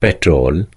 petrol